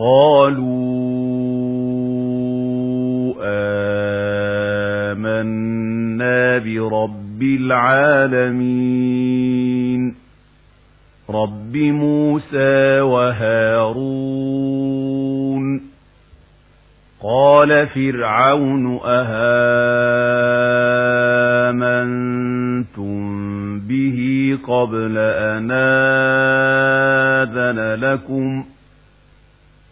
قالوا آمنا برب العالمين. رب موسى وهارون. قال فرعون أهامنتم به قبل أن آذن لكم؟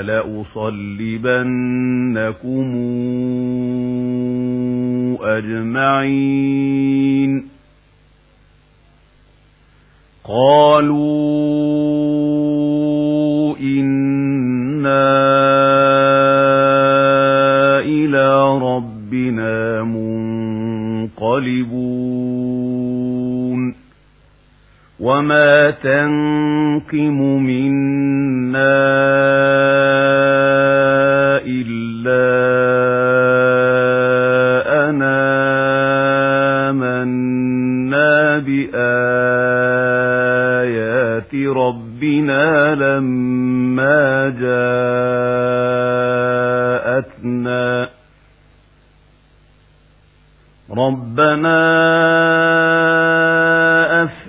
لأصلبنكم أجمعين. قالوا إنا إلى ربنا منقلبون. وما تنقم منا إلا أنا منا بآيات ربنا لما جاءتنا ربنا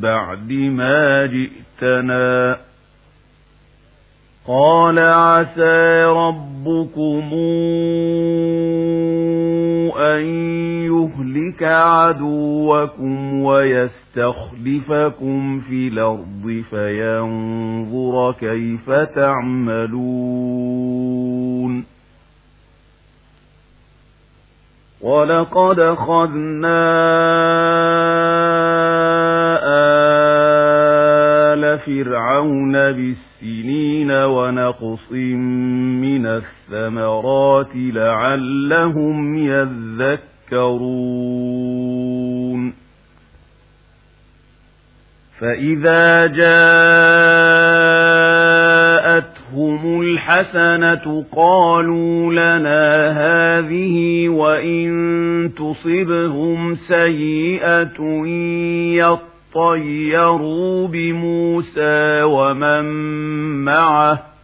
بعد ما جئتنا. قال عسى ربكم أن يهلك عدوكم ويستخلفكم في الأرض فينظر كيف تعملون. ولقد أخذنا فرعون بالسنين ونقص من الثمرات لعلهم يذكرون. فإذا جاءتهم الحسنة قالوا لنا هذه وإن تصبهم سيئة يطيروا بموسى ومن معه